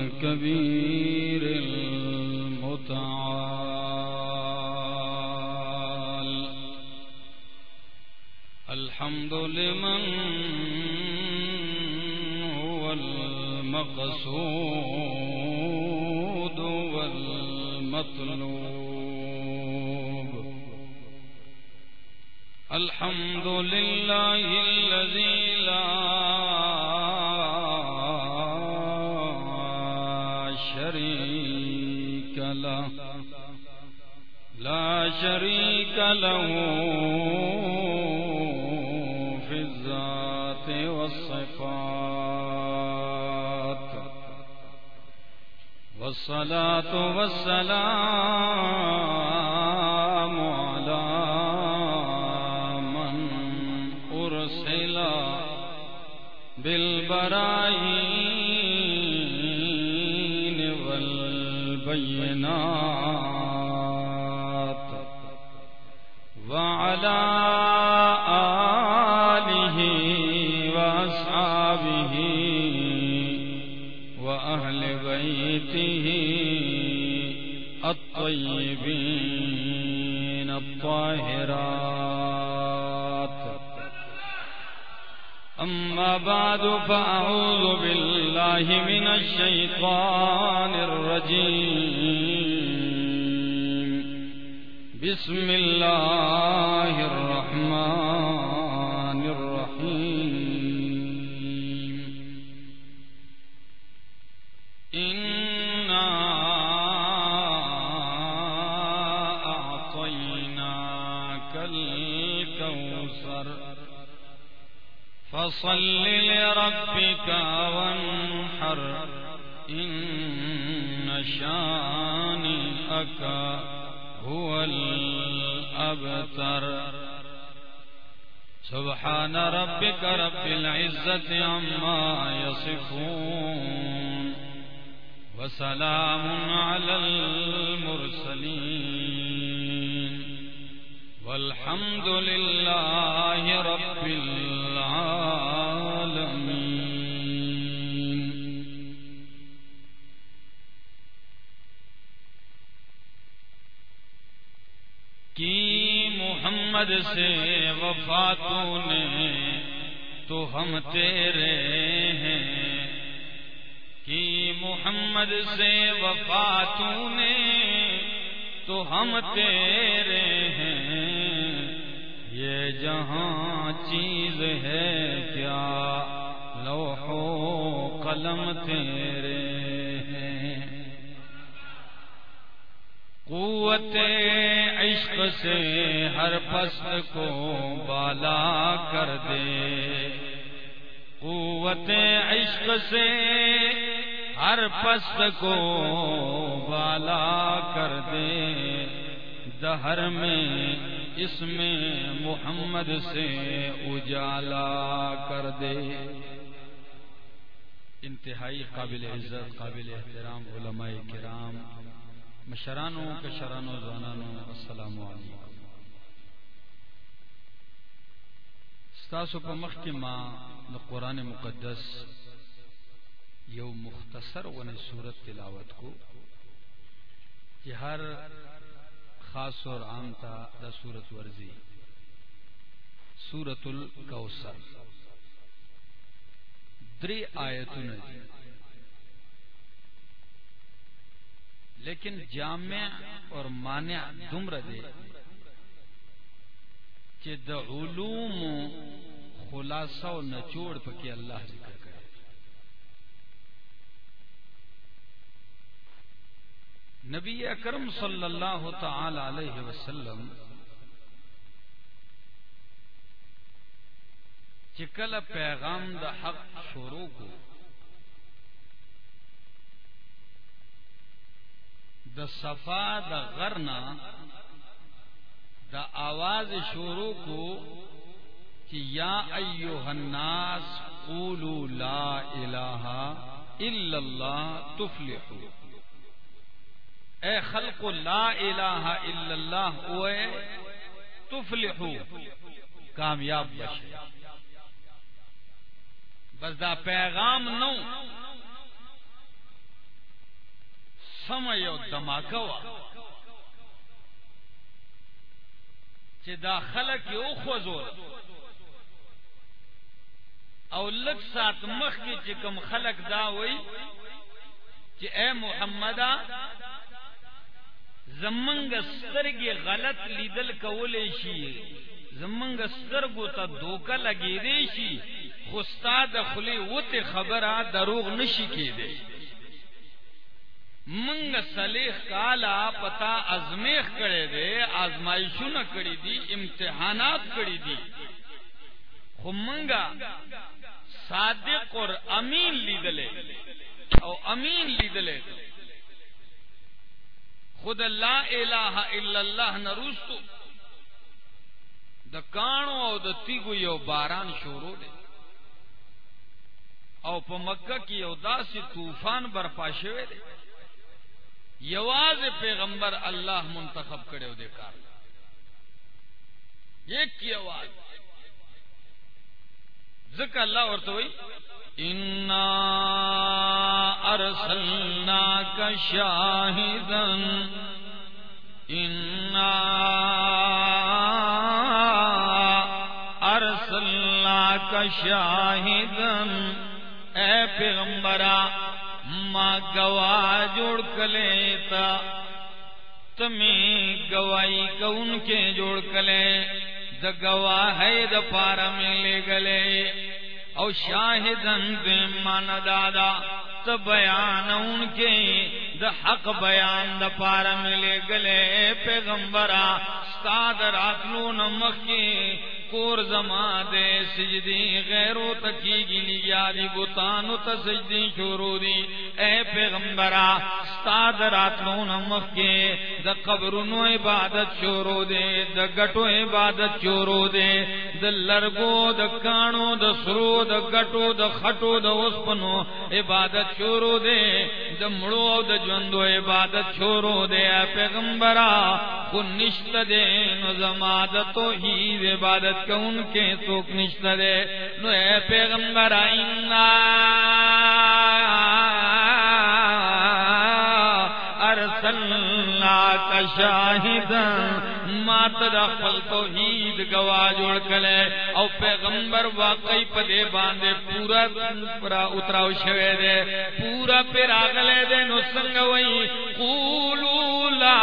الكبير المتعال. الحمد لمن هو المقصود والمطلوب. الحمد لله الذي لا شريك له. لا شريك له في الذات والصفات. والصلاة والسلام على من أرسل بالبراهين الطيبين الطاهرات. أما بعد فأعوذ بالله من الشيطان الرجيم. بسم الله الرحمن فصل لربك وانحر إن شانئك هو الأبتر. سبحان ربك رب العزة عما يصفون وسلام على المرسلين. والحمد لله رب العالمين کی محمد سے وفاتوں نے تو ہم تیرے ہیں۔ کی محمد سے وفاتوں نے تو ہم تیرے ہیں۔ یہ جہاں چیز ہے کیا لوح و قلم تیرے ہیں۔ قوت عشق سے ہر فصل کو بالا کر دے۔ قوت عشق سے ہر پست کو بالا کر دے۔ دہر میں، اس میں محمد سے اجالا کر دے۔ انتہائی قابل عزت، قابل احترام علماء کرام، مشرانوں کشرانوں زوانانوں، السلام علیکم۔ ستاسو په مخ کې ما د قران مقدس یو مختصر ونه صورت تلاوت کو چې هر خاص اور عام تا د صورت ورزي سورۃ الکوثر۔ درې آیتونه دي لیکن جامع اور مانع دمر دے۔ چې علوم خلاصہ او نچوڑ پکې الله ذکر۔ نبی اکرم صلی اللہ تعالی علیہ وسلم چکل پیغام د حق شروع کو د صفا د غرنا د آواز شروع کو کہ یا ایوہ الناس قولوا لا الہ الا اللہ تفلحو اے خلق، لا الہ الا اللہ، اوے تفلحو، کامیاب بشے بس دا پیغام نو۔ سم یو دماکه دا خلک یو خوځول او لک سات مخ کې چې کوم خلک دا وای چې اے محمد زمنګ سترګې غلط لیدل کولې شي. زمنګ سترګو ته دوکه لګې دی شي. خو استاد خلی وته خبره دروغ نشي کېده منګ صلیح کالا پتا ازمیخ کړي دي آزمائشونه کړي دي، امتحانات کړي دي. خو منګا صادق اور امین لیدلې. او امین لیدلې. خود لا الہ الا اللہ نروستو. د کانو او د تیگو یو باران شروع دے. او په مکه کې یو داسې طوفان برپا شوه دی یواز پیغمبر الله منتخب کړو دے کار. ایک کی آواز ذکر اللہ اور تو انا ارسلنا کا شاہدن انا ارسلنا کا شاہدن اے پیغمبرا ماں گواہ جوڑ کلے تا تمہیں گواہی کون کے جوڑ کلے؟ دا گواہ ہے دا پارا میں لے گلے۔ او شاہدن دے دادا، تو بیان ان کے دا حق بیان دا پارا ملے گلے پیغمبرا استاد راتلو نمک کی کور زما دے سجدی، غیرو تکی گی یادی بوتانو تا سجدی شروع دی۔ اے پیغمبرا، استاد راتلو نمک کے۔ دا قبرنو عبادت شروع دے دا گٹو عبادت شروع دے۔ دا لرگو دا کانو دا سرو دا گٹو دا خٹو دا اسپنو عبادت شروع دے۔ دا مڑو دا جوندو عبادت شروع دے۔ اے پیغمبرا، خو نشت دے، نو زما دا توحید عبادت عبادت کو ان کے سوک نشت دے نو اے پیغمبر آئینا ارسلنا کا شاہد مات دا خپل توحید گوا جوڑ کلے۔ او پیغمبر واقعی پدے باندے پورا پورا اتراو شوے دے۔ پورا پھر آگلے دے نو سنگوئی قولو لا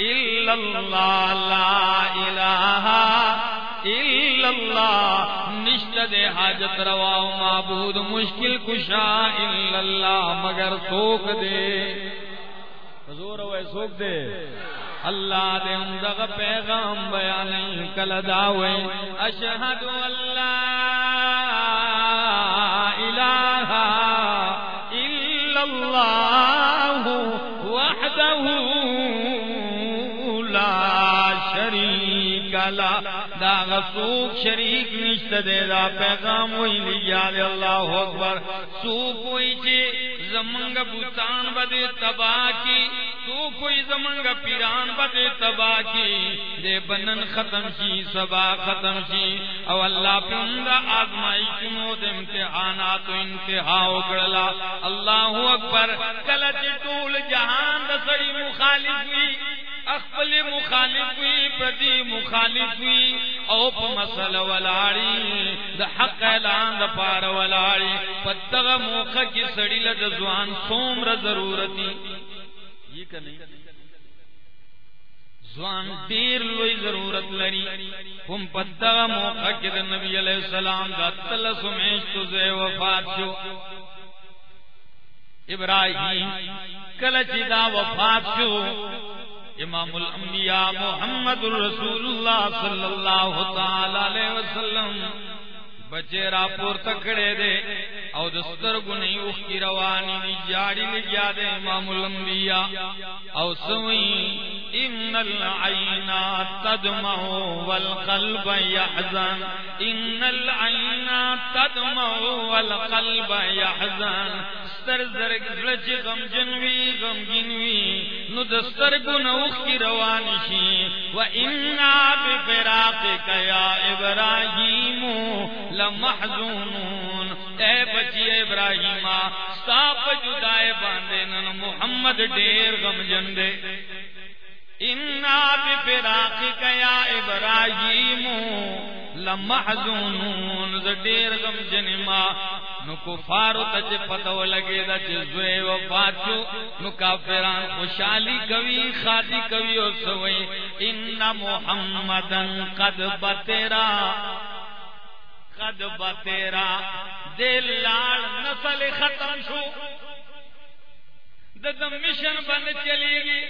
الا اللہ لا الہ الا اللہ، نشت دے حاجت روا معبود، مشکل کشا الا اللہ، مگر سوک دے۔ زور ہوئے سوک دے۔ اللہ دے اندغ پیغام بیان کل داوے۔ اشہد اللہ الہ الا اللہ وحدہ لا دا غسوک شریک نشت دے، دا پیغام ہوئی لیا دے اللہ اکبر۔ سوک ہوئی چی زمنگ بوتان بدے تباہ کی تو کوئی زمنگ پیران بدے تباہ کی۔ دے بنن ختم شی سبا ختم شی۔ او اللہ پہ اندہ آزمائی کنو دے امتحانات و انتہا اکڑلا اللہ اکبر، کلچ طول جہان دا سڑی مخالف ہوئی۔ اخبل مخالف ہوئی پردی مخالف ہوئی او پا مسل ولاڑی، دا حق اعلان دا پار ولاڑی پتغ موقع کی سڑی لد زوان سومر ضرورتی۔ یہ کہ نہیں؟ زوان دیر لوئی ضرورت لری ہم پتغ موقع کی دا نبی علیہ السلام دا تلس میشتو زے وفات شو۔ ابراہیم کلچی دا وفات شو۔ امام الانبیاء محمد الرسول اللہ صلی اللہ تعالی علیہ وسلم بچے را پور تکڑے دے او دستر گنی اخ کی روانی نی جاڑی لگیا دے امام الانبیاء. او سوئی ان العین تدمع والقلب يحزن ان العین تدمع والقلب يحزن ستر زرگ زلچ غم جنوی غم گنوی نو دستر گن اخ کی روانی شی و انا بفراقک یا ابراہیم لمحزونون. اے بچی ابراہیم صاف جدائے باندے، نن محمد ڈیر غم جندے۔ انا بفراقک یا ابراہیم، لمحزونون، ز ډیر غم جنما۔ نو کفارو ته چې پتو لګي دا چې زوی و پاتو نو کافران خوشحالي کوي خادي کوي او سوي ان محمدن قد بترا قد بترا دل لال نسل ختم شو۔ د مشن بند چلے گی۔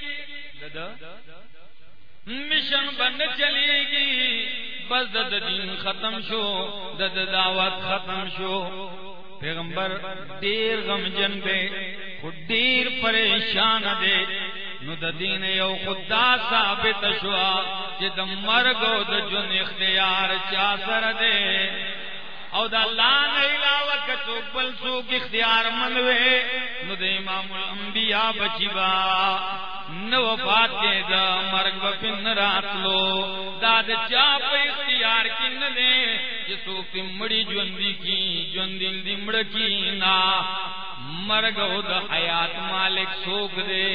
مشن بند چلے گی۔ بس دد دین ختم شو، دد دعوت ختم شو۔ پیغمبر دیر غم جن دے خود دیر پریشان دے۔ نو د دین یو خدا ثابت شوا چې د مرګ او د جن اختیار چا سره دے او د الله نه علاوه کڅو بل څوک اختیار منوي نو د امام الانبیاء بچی با نو وفات کے دا مرگ بپن راتلو. داد چا پہ اختیار کی ندے جسو کی مڑی جوندی کی جوندی دی مڑ کی نا مرگ او دا حیات مالک سوک دے،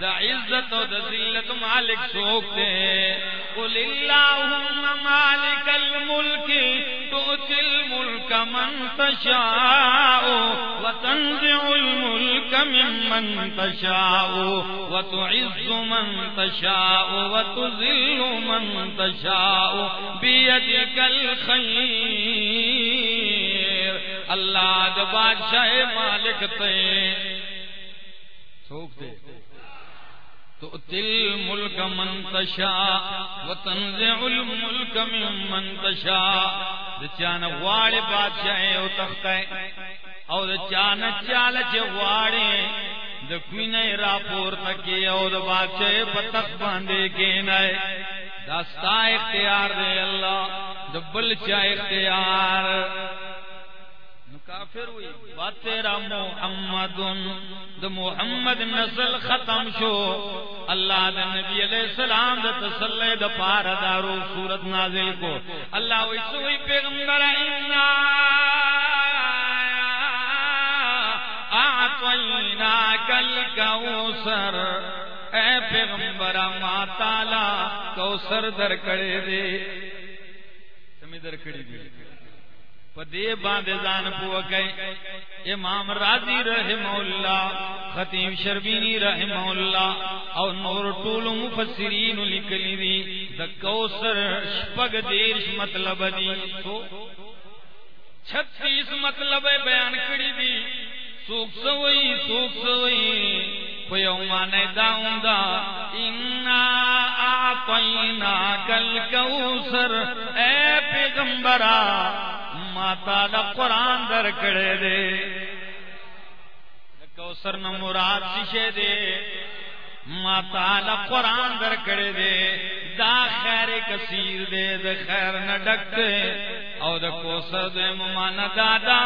دا عزت و دا ذلت مالک سوک دے۔ قل اللہم مالک الملک تؤتی الملک من تشاء وتنزع الملک من من تشاء وتعز من تشاء وتذل من تشاء بيدك الخير۔ اللہ دا بادشاہ مالک تے۔ سوک دے۔ تو تل ملک منتشا و تنزع الملک من منتشا۔ چان واڑ بادشاہ او تخت او د چان چال چ واڑے۔ د کوین را پور تکی او د بادشاہ پتخ باندې کینای داستا اختیار دے اللہ دبل چا اختیار۔ کافر ہوئی۔ بات تیرا محمد دا محمد نسل ختم شو. اللہ دا نبی علیہ السلام دا تسلی دا پارا دارو سورت نازل کو. اللہ وی سوئی پیغمبر اینا آتوینا کل کوسر اے پیغمبر ما تالا کوسر در کڑے دے. سمی در کڑی دے پدے باندې ځان پوکای امام راضی رحم اللہ، خطیب شربینی رحم اللہ، او نور طول مفسرین لکلی دی دکوسر شپگ دیرش مطلب دي 36 مطلب بیان کری دی۔ سوک سوئی سوک سوئی پیو مانے داؤں دا انا آتینا کل کوسر اے پیغمبرہ ماتا دا قرآن در کڑے دے۔ کوسر نہ مراد شیشے دے۔ ماتا دا قرآن در کڑے دے۔ دا خیر کثیر دے دا خیر نہ ڈک دے او دا کوسر دے ممانا دادا،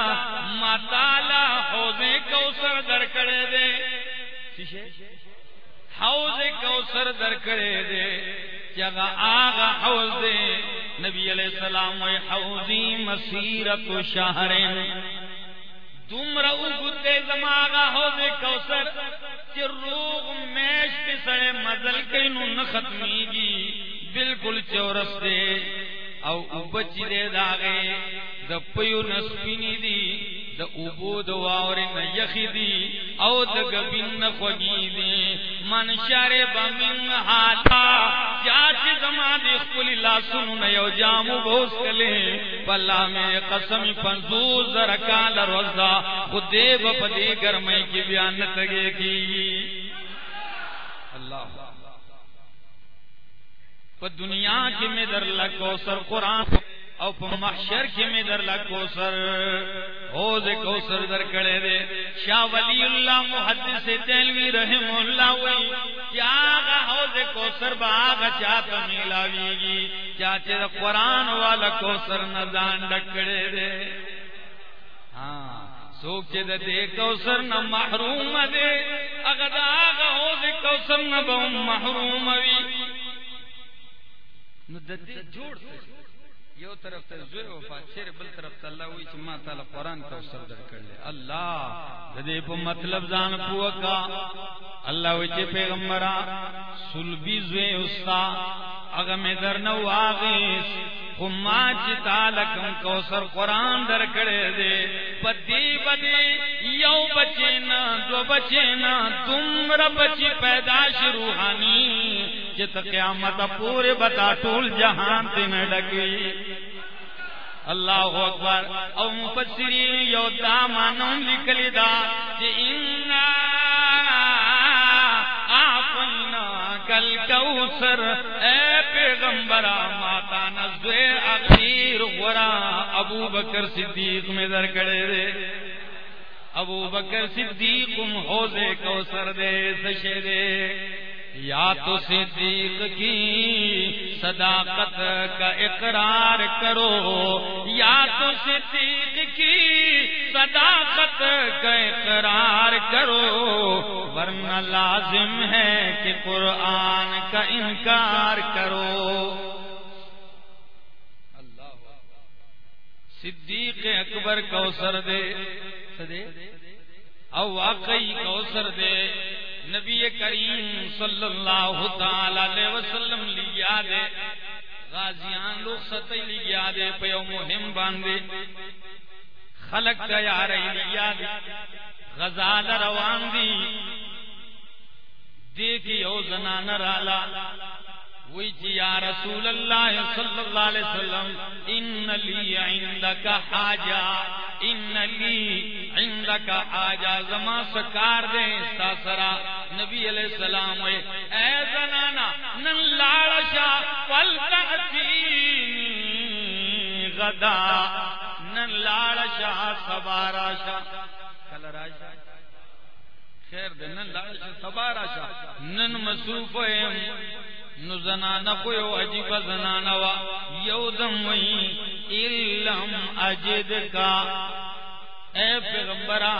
ماتا لا حوزے کوسر در کڑے دے۔ شیشے حوض کوسر در کڑے دے۔ جگہ آغا حوض دے؟ نبی علیہ السلام وی حوضی مسیرت شہرین۔ تم رو گتے زماغا حوض کوسر چی روغ میش پی سڑے کئی نو نختمی گی بالکل چورس دے او اوبچی دے داغے دا پیو نسپینی دی دا اوبو دا واوری نیخی دی، او دا گبین نخوگی دی. من شرب من حالا چاچی زمان دی خپلی لاسونو نیو جامو بوس کلے پلا میں قسمی پنزوز زرکال روزا خود دے با دے گرمائی کی بیان نتگے کی اللہ پا دنیا کی میں در لکو سر قرآن او په محشر کې می در لا کوثر۔ او ز کوثر در کړه دے۔ شاه ولی الله محدث دلوی رحم الله وی۔ کیا او ز کوثر باغ چاته میلاویږي چا چې قرآن والا کوثر نه ځان ډکړه دے۔ ہاں سوک چې د دې کوثر نه محروم دے۔ هغه دا هغه او ز کوثر نه به محروم وي نو د دې جوړ یو طرف ته زوی وفات شیر بل طرف ته الله وی چې ما تعالی قران کوثر درکړل الله، د دې په مطلب ځان پوکا الله وی چې پیغمبره، سلبي زوی اوستا هغه مې درنو واغیس خما چې تعالی کوم کوثر قران درکړې دې پدی بدی یو بچینا دو بچینا تم رب بچی پیداش روحانی جت قیامت پورے بتا ٹول جہان تین ڈکی اللہ اکبر۔ او مفسری یو دا مانم لکلی دا جی انا آفینا کل کوسر اے پیغمبرا، ماتا نزوے اخیر غرا ابو بکر صدیق میں در کڑے دے۔ ابو بکر صدیق حوضے کوسر دے سشے دے۔ یا تو صدیق کی صداقت کا اقرار کرو، یا تو صدیق کی صداقت کا اقرار کرو، ورنہ لازم ہے کہ قرآن کا انکار کرو۔ صدیق اکبر کوثر دے او واقعی کوثر دے۔ نبی کریم صلی اللہ تعالی علیہ وسلم لیا دے غازیان لوگ سطح لیا دے پیو مہم باندے خلق گیا رہی لیا دے غزال روان دی۔ دیکھی او زنان رالا وی جی یا رسول اللہ صلی اللہ علیہ وسلم، ان لی عندک حاجہ، ان لی عندک حاجہ. زما سکار دے ساسرا نبی علیہ السلام وی اے زنانا، نن لاڑشا فلتعتینی غدا. نن لاڑشا سباراشا کل راشا۔ خیر دے، نن لاڑشا سباراشا نن مصروف ہے نو زنانا کوئی عجیب زنانا وا، یو دم وئی علم اجد کا۔ اے پیغمبرا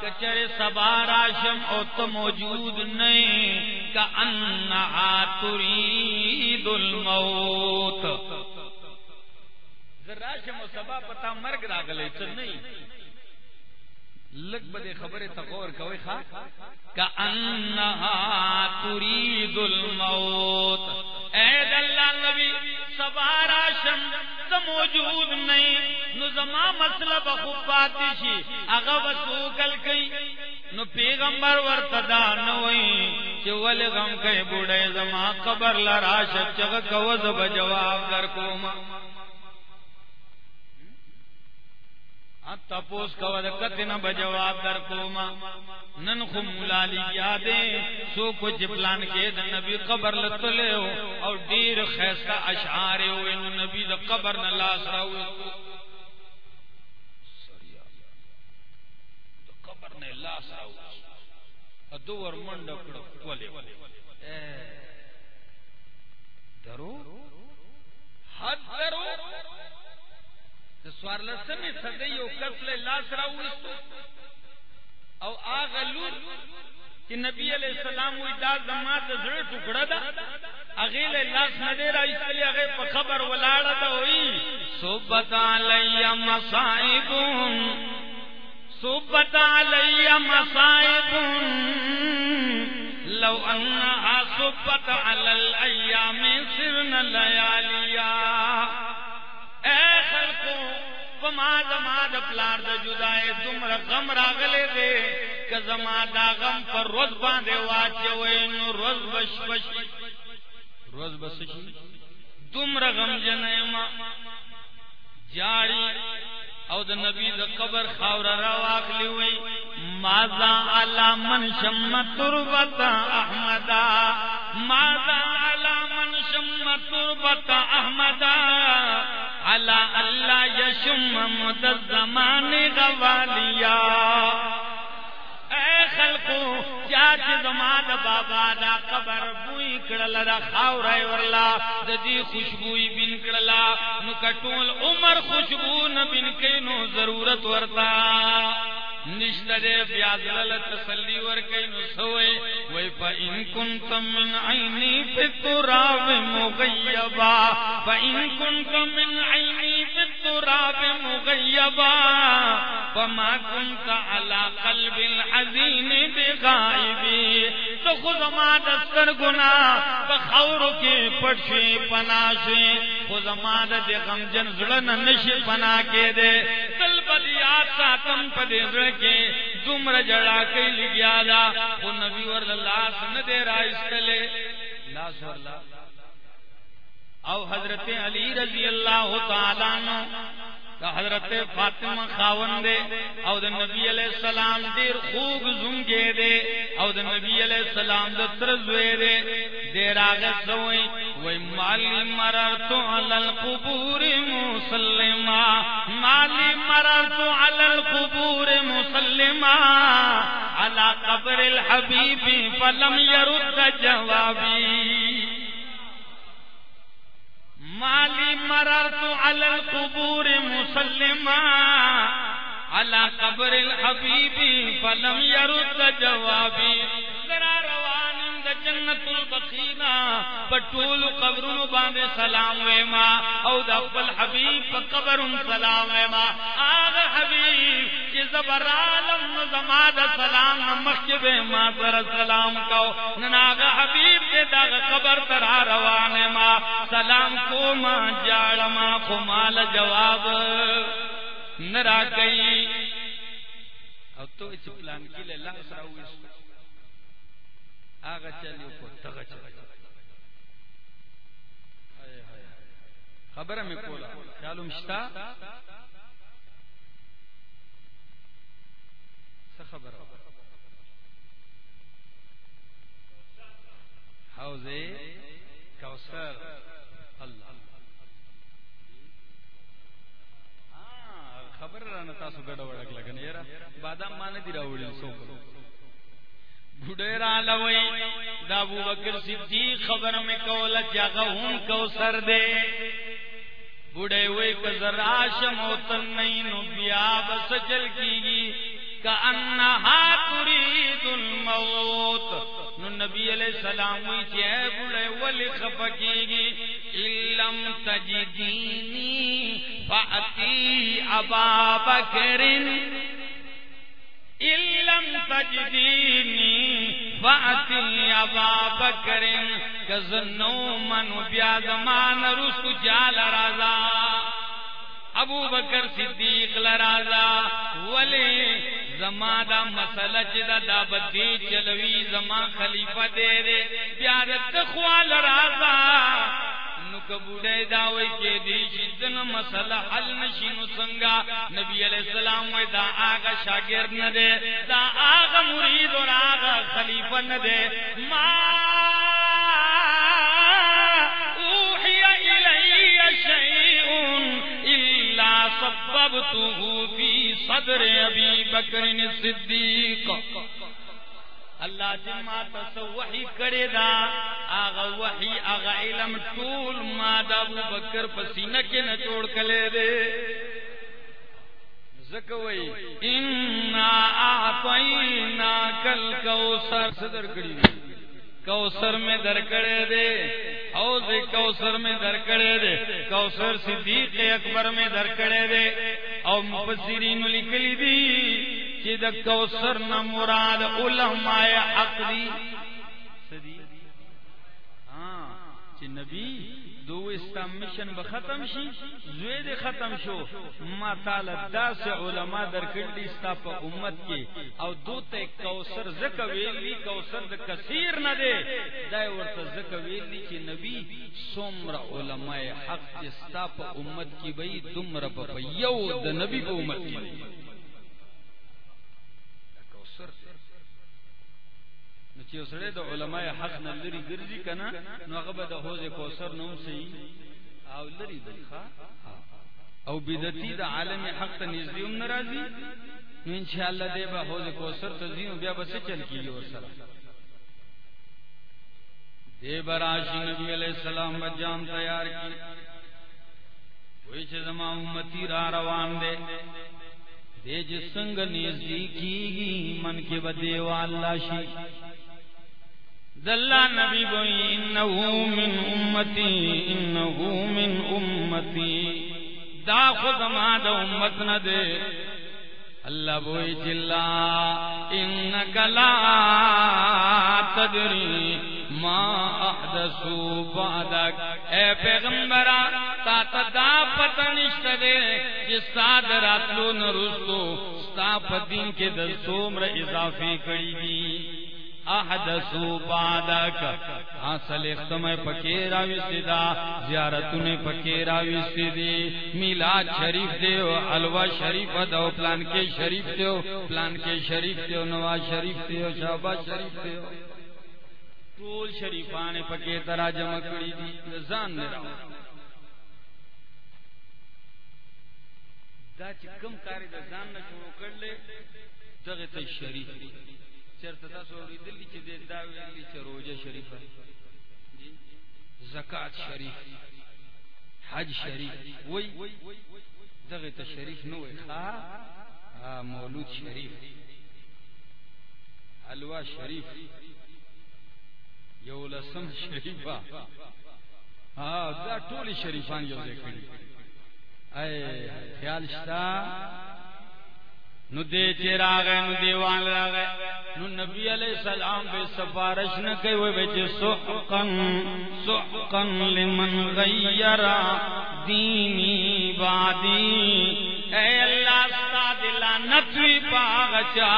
کچرے سبارا شم او تو موجود نہیں کا انہا ترید الموت۔ ذرا شم و سبا پتا مرگ راگلے چل نہیں لگ بدے خبر تغور کوئی خا کانہا ترید الموت۔ اے اللہ نبی سبارا شم تو موجود نہیں۔ نو زما مطلب مسئلہ بخوبات شی اغا وسوکل کئی۔ نو پیغمبر ورتدا نوئی چی ولی غم کئی بوڑے زما قبر لراشت چغ کوز بجواب در کوما۔ ہاں، تپوس کو کتنا بجواب در کوما۔ نن خو مولالی یادے سو کچھ پلان کے د نبی قبر لتلے ہو۔ اور ډیر خیستا اشعار ہو ان نبی د قبر نہ لاس راو قبر نے لاس راو ادو ور منډ کړه درو؟ حد درو؟ سوار لسمی صدی او کسل لاس راوستو او آغا لور چې نبی علیہ السلام وی دا زما د زړه ټوکړه ده اغه له لاس نه دی راځي هغه په خبر ولاړه ده وی صوبت علی مصائب صوبت علی مصائب لو انها صوبت علی الايام سرنا لياليا اے خلقو پما زما د پلار د جدای تمره غم راغله دے ک زما دا غم پر روز باندې واچوي نو روز بش بش روز بس شي؟ تمره غم جنې ما جاړي او د نبی د قبر خاور را واخلی وی، ماذا علی من شم تربت احمدا؟ ماذا علی من شم تربت احمدا؟ علی اللہ یشم مد زمان غوالیا اے خلقو چاچ زمان بابا دا قبر بوئی کڑلا دا خاورائی ورلا، دا دی خوشبوئی بن کڑلا۔ نو کٹول عمر خوشبو نبن کے نو ضرورت ورتا۔ نشترے بیادلل تسلی ورکی نسوئے وی فا ان کنتم من عینی فی التراب۔ مغیبا فا ان کنتم من عینی فی التراب مغیبا فما کنت علا قلب الحزین بغائبی تو خود ما دستر گنا بخور کی پڑشی پناشی خود ما د غمجن زړه نشي پنا کې دے۔ تل بدیات ساتم پدې زړه کې دومره جړا کې لګیا دا۔ او نبی ور الله سن دے راځلې لا سور الله او حضرت علی رضی اللہ تعالی عنہ، دا حضرت فاطمہ خاون دے، او دا نبی علیہ السلام دیر خوب زنگے دے، او دا نبی علیہ السلام دا ترزوے دے، دیر آگے سوئی وی مالی مررتو علی القبور مسلمہ، مالی مررتو علی القبور مسلمہ، علی قبر الحبیب فلم يرد جوابی۔ مالی مررت على القبور مسلما على قبر الحبيب فلم يرد جوابي ذرا روانم د جنت البخینا پټول قبرونو باندې سلام وېما او د خپل حبیب په قبرون سلام وېما هغه حبیب چې زبر عالم زما د سلام مخکې ما پر سلام کو نناغه حبیب دې دا قبر تر روانه ما۔ سلام کو ما جاړ ما، خو مال جواب۔ نرا گئی۔ او تو اس پلان کې له الله سره وې هغه چل کو تغه چل خبره مې کوله خیالو مشتا؟ څه خبره کوثر الله خبر را نه تاسو ګډه وړک لګنه یاره بادام مان دي راوړل سو بډې را لوي دا ابو بکر صدیق خبر مې کوله چې هغه هم کوثر دی بډې وې ک زرا شموتن نه نو بیا بس چل کیږي کانها تريد الموت۔ نو نبی علیہ السلام ہوئی وی چې بډې ولې خفقېږي علم تجدینی فاتی ابا بکر۔ علم تجدینی فاتی ابا بکر کزنو من بیا زمان رسو جال رازا. ابو بکر صدیق لرازا. ولی زما دا مسئلہ چی دا دا بدی چلوی زما خلیفہ دے دے بیا دا تخوال رازا. نو کبوڑے کے دی شدن مسئلہ حل نشینو سنگا۔ نبی علیہ السلام دا آغا شاگرد نہ دے۔ دا آغا مرید اور آغا خلیفہ نہ دے۔ ما اوحی الی شیئن الا فی صدر ابی بکر صدیق۔ اللہ جما تسو وحی کرے دا، آغا وحی، آغا علم طول ما دا ابو بکر پسینہ کے نچوڑ کلے دے۔ زکوئی انا آتوئینا کل کوسر صدر کری دے کوسر میں در کڑے دے، حوض کوسر میں در کڑے دے۔ کوسر صدیق اکبر میں در کڑے دے۔ او مفسرین لکلی دی چې د کوثر نه مراد علماء حق دي ہاں، چې نبی دو اسلام مشن به ختم شي زوی دې ختم شو. ما تعالی داس علما درکړي ستا په امت کې او دوته کوثر زکه ویلی، کوثر د کثیر نه دی دا ورته زکه ویلی چې نبی څومره علماء حق چې ستا په امت کې به دومره په یو د نبی په امت کې چې سره د علماء حق نه لري، ګرځي کنه نو هغه به د حوض کوثر نوم سي او لري دخا او بدعتي د عالم حق ته نږدې هم ناراضي نو ان شاء الله دې به حوض کوثر ته ځینو بیا به څه چل کیږي ور سره دې براشي نبی عليه السلام بجام تیار کی وای چې زما امتی را روان دي دے جسنگ نزدیکی گی من کے بدے والا شی دلہ نبی بوئی انہو من امتی، انہو من امتی۔ دا خود ما دا امت نہ دے۔ اللہ بوئی جلا انکا لا تدری ما احدثو بعدک۔ اے پیغمبرہ تا تا دا پتہ نشت دے جس ساد راتلو نرستو، ستا پدین کے دستومر اضافی کری دی۔ احدثو بعدک. حاصل اختمہ پکے راوی سیدا زیارتوں نے پکے راوی سیدی میلاد شریف دیو، حلوہ شریف دو پلان کے شریف دیو، پلان کے شریف دیو، نواز شریف دیو، شہباز شریف دیو. ټول شریفان پکې ترا جمع کړی دي ځان نه راو. دا چې کوم کاری د ځان نه شروع کړل دغه ته شریف. چرته تاسو ورېدلی چې د دا ویلي چې روزه شریفه زکات شریف، حج شریف وای دغه ته شریف نه وای ها مولود شریف. حلوا شریف. یو لسم شریفه. ها دا ټول شریفان یو ځای اے خیال شتا نو دے چیرا گئے نو دیوان را گئے نو نبی علیہ السلام بے سفارش نہ کئی وہ بیچے سحقن سحقن لمن غیر دینی بادی۔ اے اللہ، ستا دلا نتوی پاغچا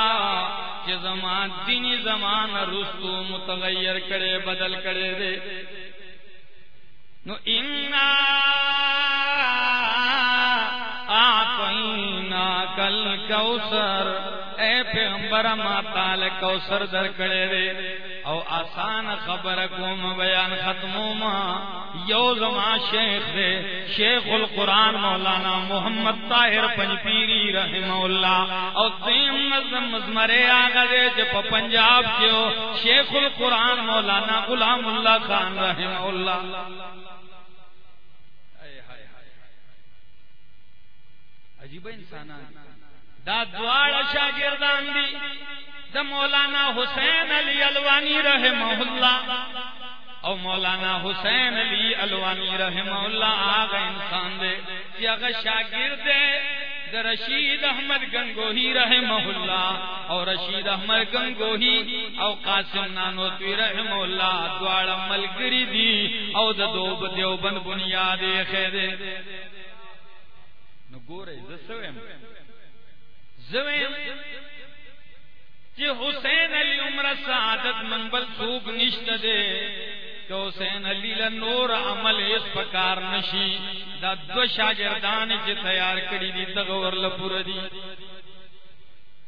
چی زمان دینی زمان رستو متغیر کرے بدل کرے دے۔ نو انا آتوینا کل کوسر اے پیغمبر ما تال کوسر در کڑے دے۔ او آسان خبر کوم بیان ختمو ما۔ یو زما شیخ دے، شیخ القرآن مولانا محمد طاہر پنجپیری رحمہ اللہ۔ او دیم نظم مزمرے آگا دے جب پنجاب کیو۔ شیخ القرآن مولانا غلام اللہ خان رحمہ اللہ۔ عجیب انسانان دا دوار شاگردان دی، دا مولانا حسین علی الوانی رحمہ اللہ۔ او مولانا حسین علی الوانی رحمہ اللہ آگا انسان دے۔ کہ اگر شاگرد دے، دا رشید احمد گنگوہی رحمہ اللہ۔ او رشید احمد گنگوہی، او قاسم نانوتوی رحمہ اللہ۔ دوار ملگری دی، او دا دو دیوبند بنیاد خیدے نو ګوره زه سویم زویم چې حسین علی عمر سعادت منبل سوق نشته ده کہ حسین علی له نور عمل اس پکار نشي. دا دو شاگردان چې تیار کړی دي، دغه ورله پور دي.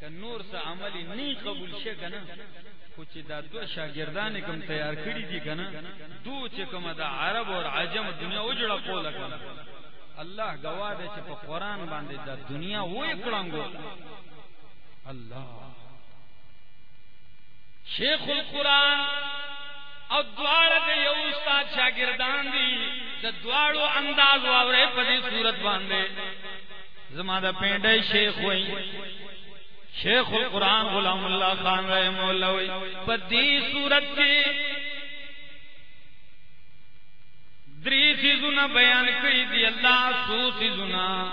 که نور سه عملی نه قبول شي کنه خو چې دا دو شاگردان کوم تیار کړی دي کنه دو چې کوم دا عرب او عجم دنیا وجړه کوله کنه اللہ گواہ دے چې په قران باندې د دنیا وې کړنګو الله شیخ القران او دواړه د یو استاد شاګردان دي د دواړو انداز واورې په دې صورت باندې زما د پینډې شیخ وای شیخ القران غلام الله خان رحم الله وای په دې صورت کې دری سیزونا بیان کری دی، اللہ سو سیزونا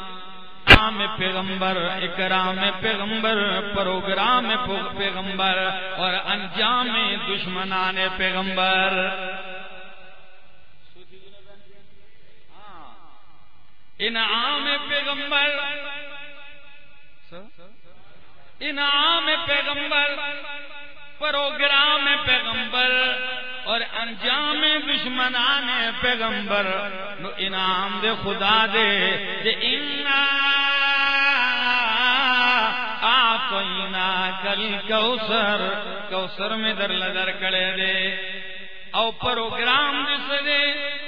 عام پیغمبر، اکرام پیغمبر، پروگرام پیغمبر اور انجام دشمنان پیغمبر۔ ہاں۔ انعام پیغمبر۔ انعام پیغمبر۔ پروگرام پیغمبر اور انجام دشمنان پیغمبر، نو انعام دے خدا دے دے انا آتوینا کل کوسر کوسر میں در لدر کڑے دے۔ او پروگرام دس دے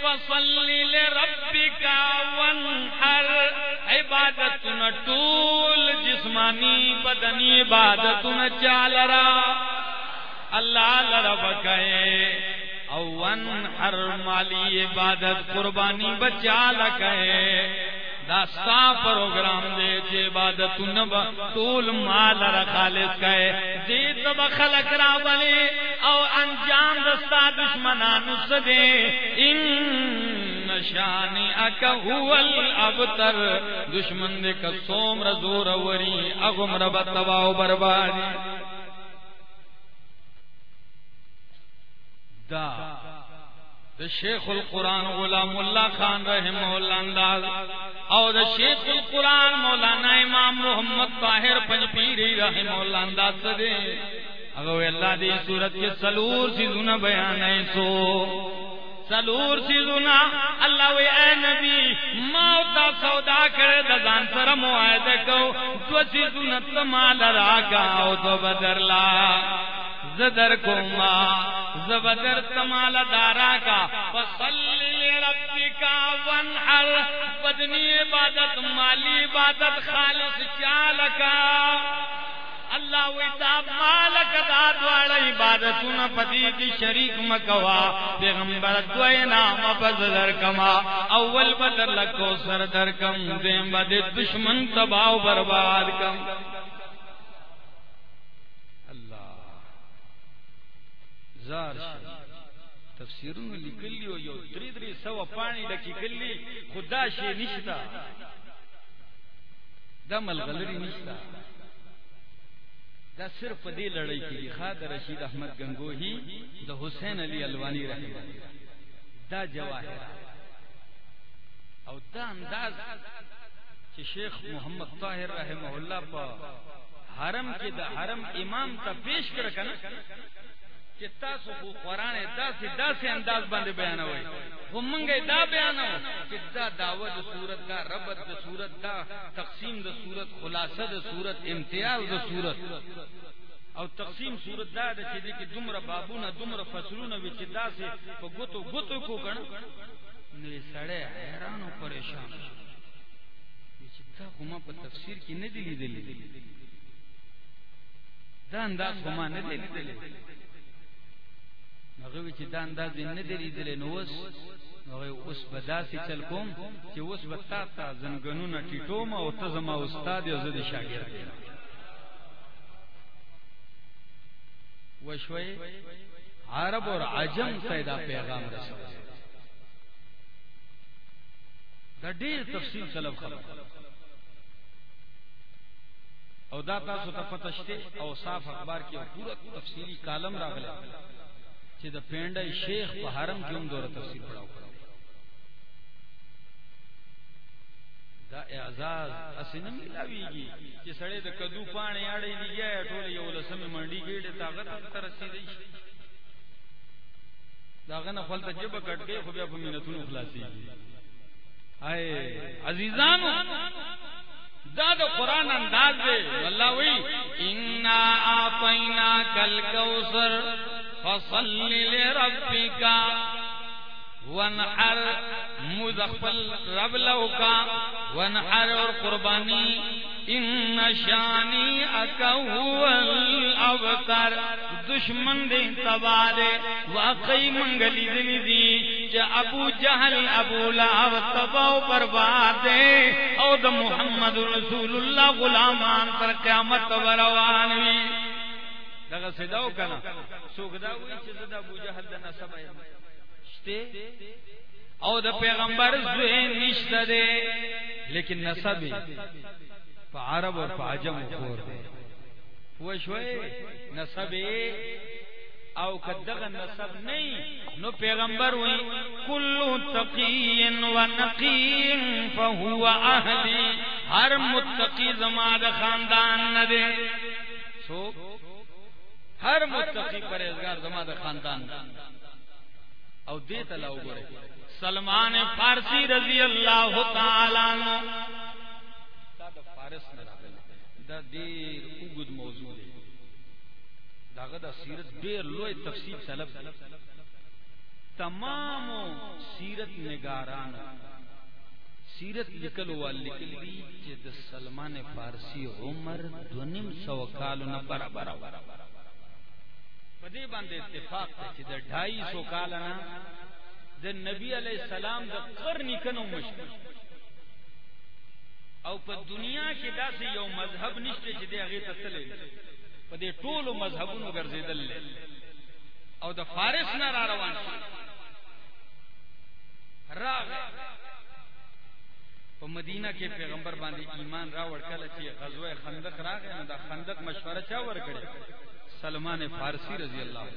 وصلی لربکا ونحر عبادت نہ ٹول، جسمانی بدنی عبادت نہ چال رہا اللہ لرب کہے اوون ہر مالی عبادت قربانی بچا لکھے داستا پروگرام دے چے عبادت نب طول مال را خالص کئے زید بخلق را بلے او انجام دستا دشمنانو سدے ان نشانی اکا هو الابتر۔ دشمن دے کا سوم رزور وری اغم رب تباو بربادی دا دا شیخ القرآن غلام اللہ خان رحمہ اللہ انداز۔ او دا شیخ القرآن مولانا امام محمد طاہر پنجپیری رحمہ اللہ انداز سدے اگو اللہ دی صورت کے سلور سیزونا بیان ہے سو۔ سلور سیزونا اللہ وی اے نبی موتا سودا کرے دا دان سر معاہدہ کو۔ دو سیزونا تمال راکا او دو بدر لا۔ زدر کو ما۔ زبدر تمال دارا کا فصلی ربی کا ونحر بدنی عبادت، مالی عبادت، خالص چالکا اللہ ویتاب مالک داد والا عبادتون پتی کی شریک مکوا، پیغمبر دوئی نام بزدر کما۔ اول بدر لکو سر در کم، دیم بد دشمن تباو برباد کم۔ زار تفسیرونو لیکلی او یو درې درې سو پانی ډکی کلی خدا شی نشتا دا ملغلری نشتا دا صرف په دې لړۍ کې خاطر رشید احمد گنگوہی د حسین علی الوانی رحمه دا جواهر. او دا انداز چې شیخ محمد طاهر رحمه الله په حرم کې د حرم امام ته پیش کړ کنه چې تاسو خو قران داسې داسې انداز باندې بیانوي خو مونږه دا بیانو چې دا داوود د صورت دا، ربط د صورت دا، تقسیم د صورت خلاصه د صورت، امتیاز د صورت۔ او تقسیم صورت دا د چې دې کې دومره بابونه دومره فصلونه وي چې داسې په ګوتو ګوتو کو کړه نو سړی حیران او پریشان چې دا خو ما په تفسیر کې نه دی لیدلی۔ دا انداز خو ما نه دی لیدلی۔ هغه چې دا انداز نه دی لیدل نو اوس هغه اوس به داسې چل کوم چې اوس به تا ته زنګنونه ټیټوم او ته زما استاد یو، زه د شاګرد یم. وشوي عرب اور عجم ته دا پیغام رسول. دا ډیر تفصیل سلف خبر. او دا تاسو ته پته شته او صاف اخبار کې پورا تفصیلی کالم راغلی. چې د پینډای شیخ په حرم کې هم دوره تفسیر پڑھاو دا اعزاز اسنه ملاویږي چې سړی د کدو پانی اړې لګیا ټول یو لسمه منډي ګېډه طاقت تر رسیدي داغه نه خپل ته جبه کټ خو بیا په مينتونو خلاصيږي هاي عزیزانو! دا د قران انداز دی والله وی ان اعطینا کل کوثر فصل لربك ونحر مزخفل رب لوکا ونحر اور قربانی ان شانی اکو الابتر دشمن دے تبا واقعی منگلی دلی دی ابو جہل، ابو لہب تباو برباد او دا محمد رسول اللہ غلامان پر قیامت بروانوی دغه سیداو کنه څوک دا وایي چې زدا ابو جهل د نسب شته او د پیغمبر زوی نشته ده لیکن نسب په عرب او په عجم خور ده پوه شوي نسب او کدغه نسب نه نو پیغمبر وای کل تقی و نقی فهو اهلی. هر متقی زما د خاندان نه ده سو ہر متقی پرہیزگار زما د خاندان او دے تلا وګوره سلمان فارسی رضی اللہ تعالی عنہ. دا فارس نه راغلی، دا ډیر وګد موضوع دی. داغه د سیرت ډیر لوی تفصیل سلف تمام سیرت نگاران. سیرت لکل وال لکل دی چې د سلمان فارسی عمر دونیم سو کالو نه برابر پدې باندې اتفاق ته چې د 250 کال نه د نبی علی السلام د قرن کنو مشکل او په دنیا کې داسې یو مذهب نشته چې دی هغه ته تللی په دې ټولو مذهبونو ګرځیدل او د فارس نه را روان شي راغ په مدینه کې پیغمبر باندې ایمان را ورکړل چې غزوه خندق راغی، نو دا خندق مشوره چا ورکړي سلمان فارسی رضی الله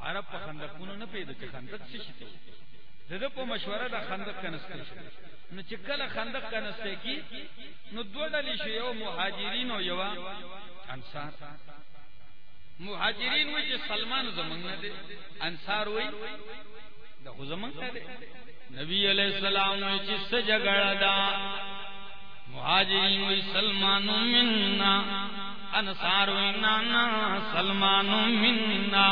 عرب په خندقونو نه پیدا چې خندق څه شي دغه په مشوره د خندق کنسته شي نو چې کله خندق کنسته کی، نو دوه ډلې شي یو مهاجرین او یو انصار. مهاجرین وی چې سلمان زمنګ نه دي انصار وایي د خو زمنګ نه دي نبی علیہ السلام وی چې څه دا ده مهاجرین سلمان مننا انصار نانا سلمان منا۔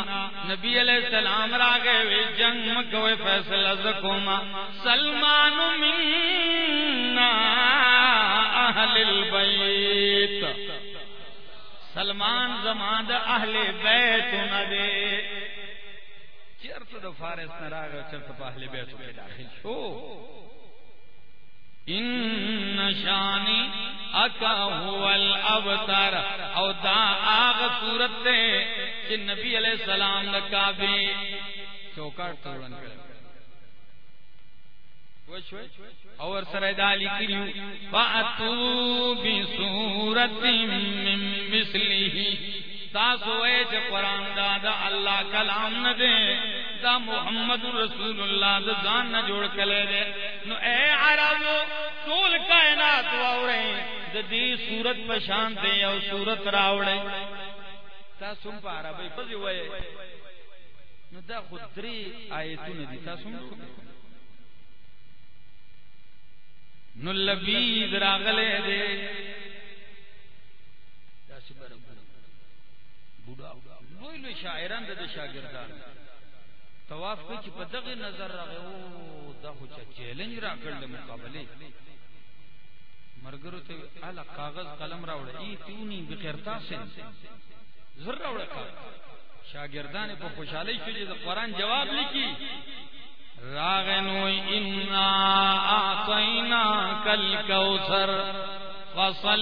نبی علیہ السلام را گئے وی جنگ مکوے فیصلہ زکوما سلمان منا، اہل البیت۔ سلمان زمان دا اہل بیت ندے چرت دا فارس نراغ چرت پا اہل بیتو کے داخل شو۔ ان شانی اکا هو الابتر او دا آغا صورت دے کہ نبی علیہ السلام دا کعبی چوکاٹ توڑن کرے. اور سردا لکھیو فاتو بسورت من مثله تاسو اے چ قران دا دا اللہ کلام نہ دے۔ دا محمد رسول اللہ دا جان نہ جوڑ کلے دے۔ نو اے عرب طول کائنات واورے دا دی صورت پشان دے او صورت راوڑے۔ تا سم پا عربی پزی وے نو دا خود دری آیتون دی۔ تا سم نو لبید راغلے دے۔ لوی لوی شاعران د شاګردان طواف کوي چې په دغه نظر راغی، او دا خو چې چیلنج را کړل مقابله مرګرو ته اله کاغذ قلم راوړ ای تونی بقرتا سن زر راوړ شاګردان په خوشحالي شو چې د قران جواب لیکي راغنو ان اعطینا کل کوثر فصل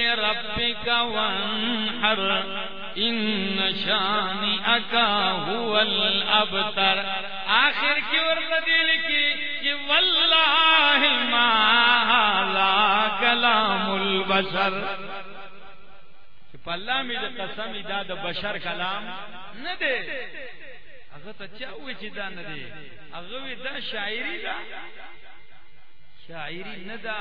لربك وانحر. ان شانی اکا هو الابتر. آخر کی ورزدیل کی کہ واللہ ما لا کلام البشر. کہ پلا می دے قسم دا د بشر کلام نہ دے اگر تا چاوی چی دا نہ دے اگر دا شاعری دا؟ شاعری نہ دا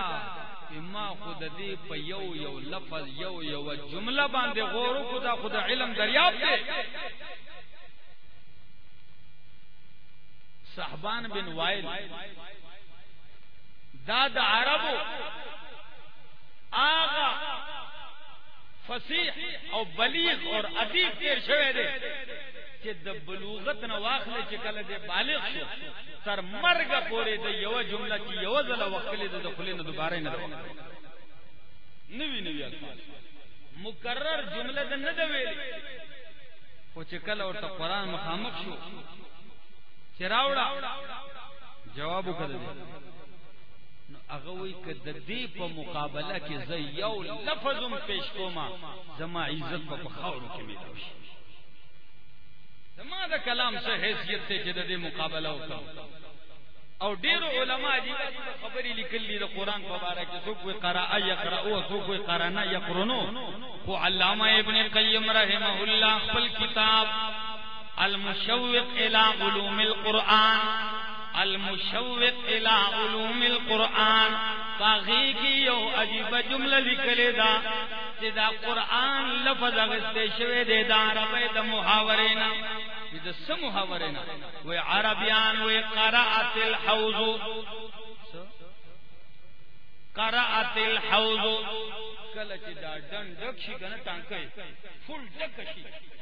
ما خود دی په یو یو لفظ، یو یو جمله باندې غورو کو دا خود علم دریاب دی صحبان بن وائل دا عربو آغا فصیح او بلیغ اور ادیب تیر شوه دی چې د بلوغت نه واخلې چې کله د بالغ شو. تر مرګ پورې د یو جمله چې یو ځله وکړي د خلې نه دوباره نه نوی نوی الفاظ. مکرر جمله د نه دی خو چې کله ورته قران مخامخ شو، چې راوړه، جواب وکړه نو هغه وی ک د دې په مقابله کې زه یو لفظم پیش کوما زما عزت په خاورو کې میلاو زما د کلام څه حیثیت ته چې د دې مقابله وکړم او ډیرو علما دي جی خبرې لیکلې د قران په اړه کې څوک وي قراء يقرأ او څوک وي قرانا يقرنو خو علامه ابن قیم رحمه الله خپل کتاب المشوق الى علوم القرآن، المشوق الى علوم القرآن۔ باغی کی یو عجیب جمله لیکلې دا دا قرآن لفظ اغسته شوی دی دا عربی د محاورې نه د سم محاورې نه وې عربيان وې قرات الحوض۔ قرات الحوض۔ کله چې دا ډن ډک شي کنه فل ډک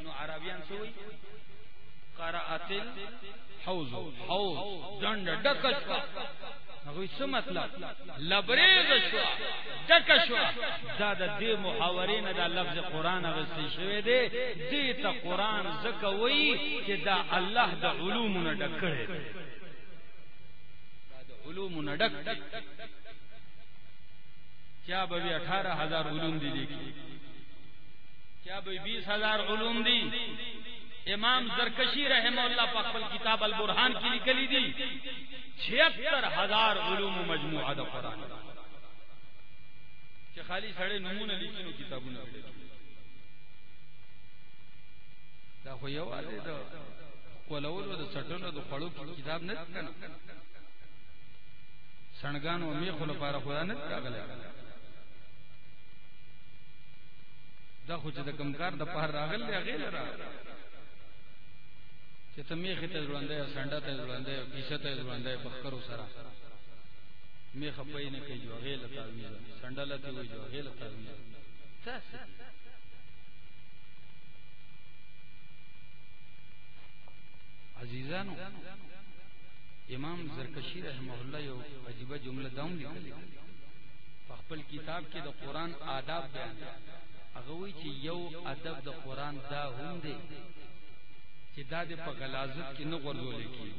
نو عربيان څه وې قرات الحوض۔ حوض ډن ډک څه مطلب؟ لبریز شو شو دا د دې محاورې نه د لفظ قران غوښتي شوی دی. دې ته قران زکه چې دا الله د دا د علومونو ډک کیا بھائی اٹھارہ ہزار علوم دی دیکھی کیا بھائی بیس ہزار علوم دی امام زرکشی رحمہ اللہ پاکل کتاب البرحان کی نکلی دی۔ چھتر ہزار علوم مجموعہ دا قرآن۔ کہ خالی سڑے نمون لکھی نو کتابوں نے دا خو یو آده دا قولولو دا سٹونو دا خړو کتاب نه کنه سنگانو میخو لپاره خدا نه راغلی دا خو چې د کمکار د پهر راغل دی هغه لرا چې ته میخه ته ځوړندې سنډه ته ځوړندې کیسه ته ځوړندې بخکرو سره. میخه پې نه کوي جو هغه لتا وی سنډه لته وی جو هغه لتا وی عزیزانو، امام زرکشی رحمه الله یو عجیب جمله داوم لیکلی. په خپل کتاب کې د قران آداب بیان هغه وی چې یو ادب د قران دا هم دی. چې دا د په غلازت کې نه غورځول کی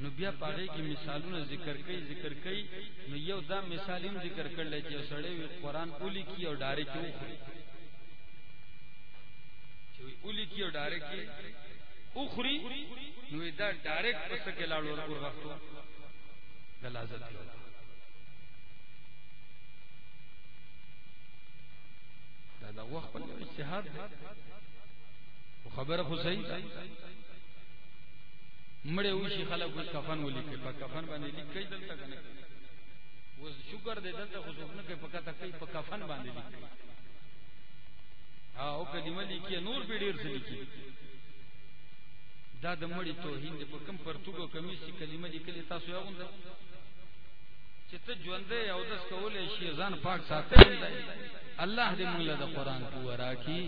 نو بیا پاره کې مثالونه ذکر کوي ذکر کوي نو یو دا مثالین ذکر کړل چې سړی وی قران اولی کی او ډاره کې وخوري چې اولی کی او ډاره کې اخری نو دا ډایرکټ پس کې لاړو ورغختو غلازت دا دا وخت په اجتهاد او خبره خو صحیح مړې وشي خلک وس کفن ولیکي. په کفن باندې لیکي دلته کنه وس شکر دې دلته خو څوک نه کوي، په کته کوي، په کفن باندې لیکي ها او کلمه لیکي، نور به ډیر څه لیکي. دا د مړی توهین دی، په کوم پرتګو کمیسي کلمه لیکلې، تاسو یو غونډه چې ته ژوندې او داس کولې شي ځان پاک ساتل الله دې موږ له قران کو کی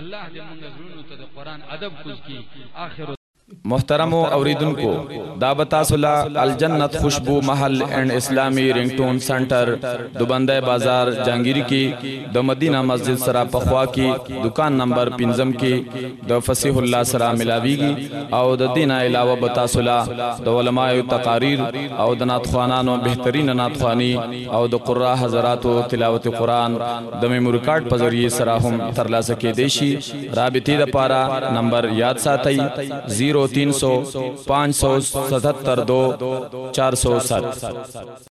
الله دې موږ زړونو ته د قرآن ادب کوز کی۔ اخر محترم اوریدن کو دابتا صلاح الجنت خوشبو محل اینڈ اسلامی رنگٹون سنٹر دوبندہ بازار جہانگیری کی دو مدینہ مسجد سرا پخوا کی دکان نمبر پنزم کی دو فصیح اللہ سرا ملاوی گی او د دین علاوہ بتا صلاح دو علماء تقاریر او د ناتخوانانو بہترین ناتخوانی او د قرآ حضرات و تلاوت قرآن د میمور کارڈ پر ذریعے سرا ہم ترلا سکے دیشی رابطی دا پارا نمبر یاد ساتھی زیرو تین سو پانچ سو ستہتر دو چار سو سات۔